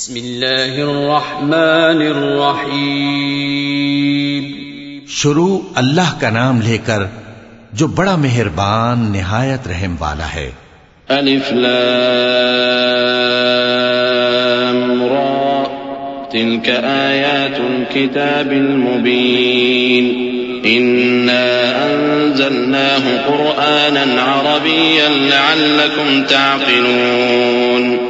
बिस्मिल्लाहिर्रहमानिर्रहीम। शुरू अल्लाह का नाम लेकर जो बड़ा मेहरबान निहायत रहम वाला है। अलिफ लाम रा। तिलक आयातुल किताबिल मुबीन। इन्ना अंजलनाहु कुरआनन अरबिय्यन लअल्लकुम ताक़िलून।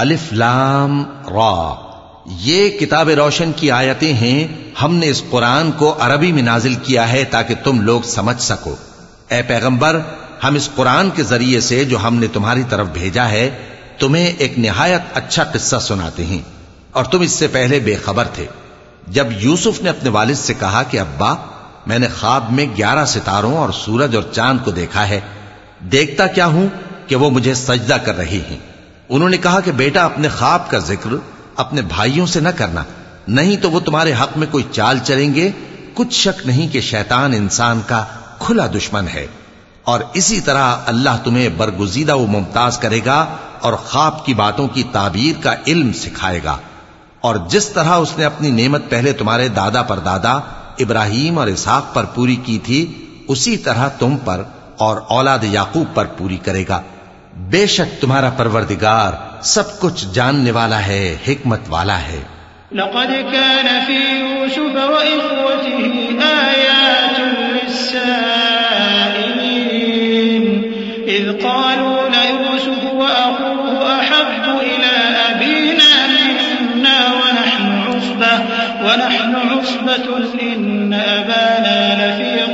अलिफ लाम रा। ये किताब रोशन की आयतें हैं, हमने इस कुरान को अरबी में नाजिल किया है ताकि तुम लोग समझ सको। ए पैगंबर, हम इस कुरान के ज़रिए से जो हमने तुम्हारी तरफ़ भेजा है, तुम्हें एक निहायत अच्छा किस्सा सुनाते हैं। और तुम इससे पहले बेखबर थे। जब यूसुफ ने अपने वालिद से कहा कि, अब्बा, मैंने ख्वाब में ग्यारह सितारों और सूरज और चाँद को देखा है, देखता क्या हूँ कि वो मुझे सजदा कर रही हैं? उन्होंने कहा कि बेटा, अपने ख्वाब का ज़िक्र अपने भाइयों से न करना। नहीं तो वो तुम्हारे हक में कोई चाल चलेंगे। कुछ शक नहीं कि शैतान इंसान का खुला दुश्मन है। और इसी तरह अल्लाह तुम्हें बरगुजीदा व मुमताज़ करेगा और ख्वाब की बातों की ताबीर का इल्म सिखाएगा। और जिस तरह उसने अपनी नेमत पहले तुम्हारे दादा पर दादा, इब्राहिम और इसहाक पर पूरी की थी, उसी तरह तुम पर और औलाद याकूब पर पूरी करेगा। बेशक तुम्हारा परवरदिगार सब कुछ जानने वाला है हिकमत वाला है लक़द कान फी यूसुफ व इख्वतिही आयातुन लिस्साइलीन इज़ क़ालू लयूसुफ व अख़ूहु अहब्बु इला अबीना मिन्ना व नहनु उस्बह व नहनु उस्बतुन इन्न अबाना लफी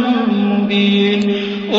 मुबीन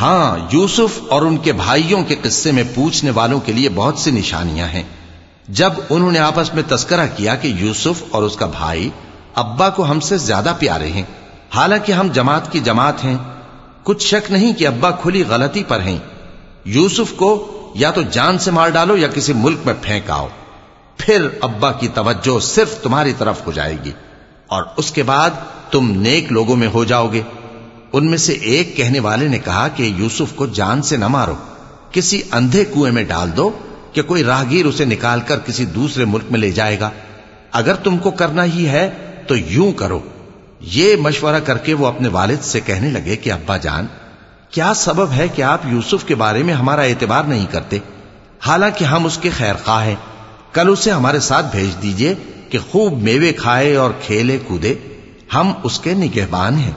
हाँ यूसुफ और उनके भाइयों के किस्से में पूछने वालों के लिए बहुत सी निशानियां हैं जब उन्होंने आपस में तस्करा किया कि यूसुफ और उसका भाई अब्बा को हमसे ज्यादा प्यारे हैं हालाँकि हम जमात की जमात हैं, कुछ शक नहीं कि अब्बा खुली गलती पर हैं। यूसुफ को या तो जान से मार डालो या किसी मुल्क में फेंक आओ फिर अब्बा की तवज्जो सिर्फ़ तुम्हारी तरफ़ हो जाएगी और उसके बाद तुम नेक लोगों में हो जाओगे। उनमें से एक कहने वाले ने कहा कि यूसुफ को जान से न मारो, किसी अंधे कुएँ में डाल दो कि कोई राहगीर उसे निकालकर किसी दूसरे मुल्क में ले जाएगा। अगर तुमको करना ही है तो यूँ करो। ये मशवरा करके वो अपने वालिद से कहने लगे कि अब्बा जान क्या सबब है कि आप यूसुफ के बारे में हमारा एतबार नहीं करते हालांकि हम उसके खैर खा हैं कल उसे हमारे साथ भेज दीजिए कि खूब मेवे खाए और खेले कूदे हम उसके निगहबान हैं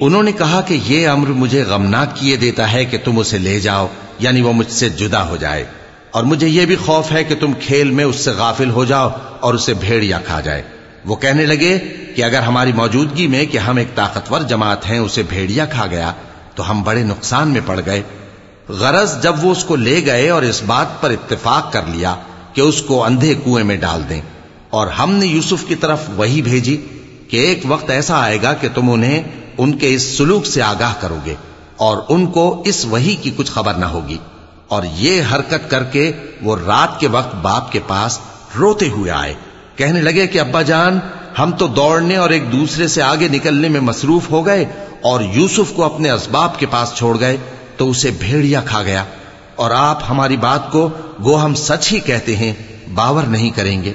उन्होंने कहा कि ये अम्र मुझे गमनाक किए देता है कि तुम उसे ले जाओ यानी वो मुझसे जुदा हो जाए और मुझे यह भी खौफ है कि तुम खेल में उससे गाफिल हो जाओ और उसे भेड़िया खा जाए वो कहने लगे कि अगर हमारी मौजूदगी में कि हम एक ताकतवर जमात हैं उसे भेड़िया खा गया तो हम बड़े नुकसान में पड़ गए गरज जब वो उसको ले गए और इस बात पर इत्तेफाक कर लिया कि उसको अंधे कुएँ में डाल दें। और हमने यूसुफ की तरफ़ वही भेजी कि एक वक्त ऐसा आएगा कि तुम उन्हें उनके इस सुलूक से आगाह करोगे और उनको इस वही की कुछ खबर ना होगी। और ये हरकत करके वो रात के वक्त बाप के पास रोते हुए आए। कहने लगे कि, अब्बा जान, हम तो दौड़ने और एक दूसरे से आगे निकलने में मसरूफ हो गए और यूसुफ को अपने असबाब के पास छोड़ गए तो उसे भेड़िया खा गया। और आप हमारी बात को गो हम सच ही कहते हैं बावर नहीं करेंगे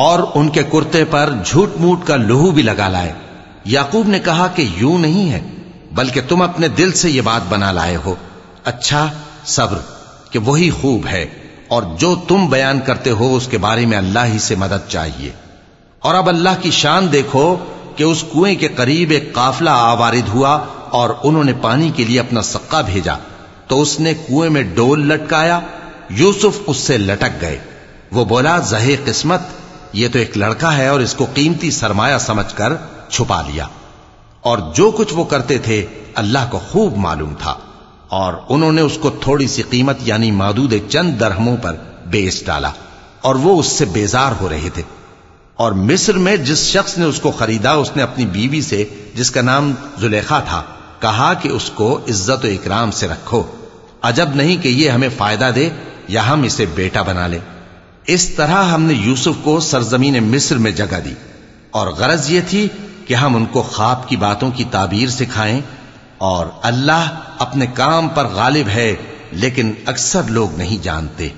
और उनके कुर्ते पर झूठ मूठ का लोहू भी लगा लाए। याकूब ने कहा कि यूँ नहीं है, बल्कि तुम अपने दिल से यह बात बना लाए हो। अच्छा सब्र, कि वही खूब है, और जो तुम बयान करते हो उसके बारे में अल्लाह ही से मदद चाहिए। और अब अल्लाह की शान देखो कि उस कुएँ के करीब एक काफला आवारिद हुआ और उन्होंने पानी के लिए अपना सक्का भेजा। तो उसने कुएँ में डोल लटकाया, यूसुफ उससे लटक गए। वो बोला, जहे किस्मत ये तो एक लड़का है और इसको कीमती सरमाया समझकर छुपा लिया। और जो कुछ वो करते थे, अल्लाह को खूब मालूम था। और उन्होंने उसको थोड़ी सी कीमत, यानी मादूद चंद दरहमों पर बेच डाला। और वो उससे बेजार हो रहे थे। और मिस्र में जिस शख्स ने उसको खरीदा, उसने अपनी बीवी से, जिसका नाम जुलेखा था, कहा कि उसको इज़्ज़त इकराम से रखो। अजब नहीं कि ये हमें फ़ायदा दे, या हम इसे बेटा बना ले। इस तरह हमने यूसुफ को सरजमीन मिस्र में जगह दी। और गरज यह थी कि हम उनको ख्वाब की बातों की ताबीर सिखाएँ और अल्लाह अपने काम पर गालिब है, लेकिन अक्सर लोग नहीं जानते।